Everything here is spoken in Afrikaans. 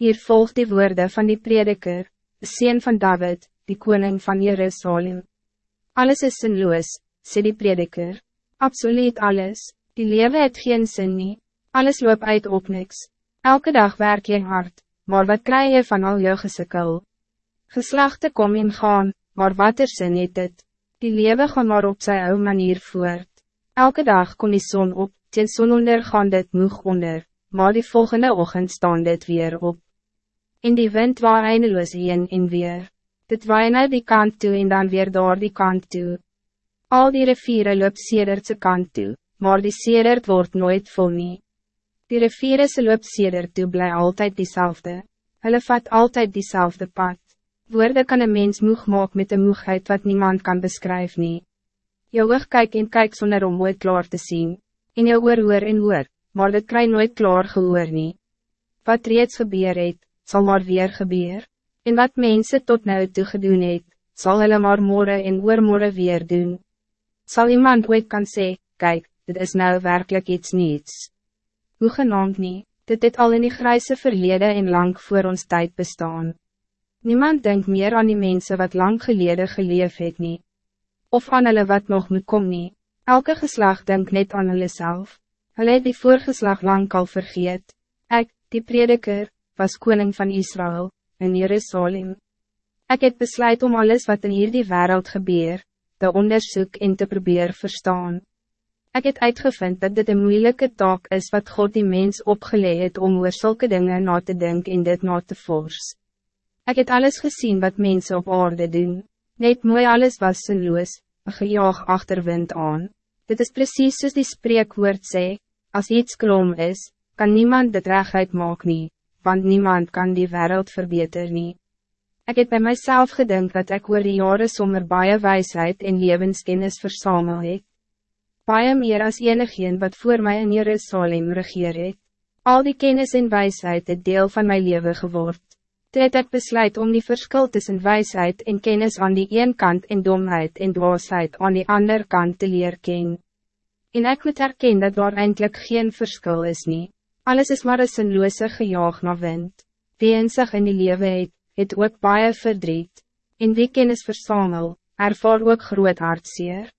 Hier volgt die woorden van die prediker, de sien van David, die koning van Jerusalem. Alles is sinloos, sê die prediker. Absoluut alles, die leven het geen zin nie, alles loop uit op niks. Elke dag werk je hard, maar wat krijg je van al jou gesikkel? Geslachten kom en gaan, maar wat er sin het het? Die leven gaan maar op zijn oude manier voort. Elke dag kom die zon op, ten zon onder gaan dit moeg onder, maar die volgende ochtend staan dit weer op. In die wind waar eindeloos heen en weer. Dit waai naar die kant toe en dan weer door die kant toe. Al die riviere loop sedert kant toe, maar die sedert wordt nooit vol nie. Die riviere se loop sedert toe bly altyd diezelfde. Hulle vat altyd diezelfde pad. Woorde kan een mens moeg maak met een moegheid wat niemand kan beschrijven. nie. Jou oog kyk en kyk sonder om ooit klaar te zien. En jou oor hoor en hoor, maar dit kry nooit klaar gehoor nie. Wat reeds gebeur het, sal maar weer gebeur. En wat mensen tot nou toe gedoen het, sal hulle maar morgen en oormorgen weer doen. Zal iemand ooit kan sê, kijk, dit is nou werkelijk iets niets. Hoe genaamd nie, dit het al in die grijze verlede en lang voor ons tijd bestaan. Niemand denkt meer aan die mensen wat lang geleden geleef het nie. Of aan hulle wat nog moet kom nie. Elke geslag denkt net aan hulle self. Hulle het die voorgeslag lang al vergeet. Ik, die prediker, was koning van Israël, in Jerusalem. Ik heb besluit om alles wat in hierdie wereld gebeur, te onderzoek en te proberen verstaan. Ik heb uitgevind dat dit een moeilijke taak is wat God die mens opgeleid om oor zulke dingen na te denken en dit na te force. Ik heb alles gezien wat mensen op aarde doen. Net mooi alles was sinloos, een gejaag achter wind aan. Dit is precies zoals die spreekwoord sê, als iets krom is, kan niemand dit recht maak nie, want niemand kan die wereld verbeteren. nie. Ek het bij mijzelf gedink dat ik oor die jare sommer baie wijsheid en levenskennis versamel het. Baie meer as enigeen wat voor mij in Jerusalem regeer het. Al die kennis en wijsheid het deel van mijn leven geword. Toe het ek besluit om die verschil tussen wijsheid en kennis aan die een kant en domheid en dwaasheid aan die ander kant te leer ken. En ek moet herken dat daar eindelijk geen verschil is nie. Alles is maar een sinloose gejaag na wind. Wie in sig in die lewe het, het ook baie verdriet. En wie kennis versamel, ervaar ook groot hartseer.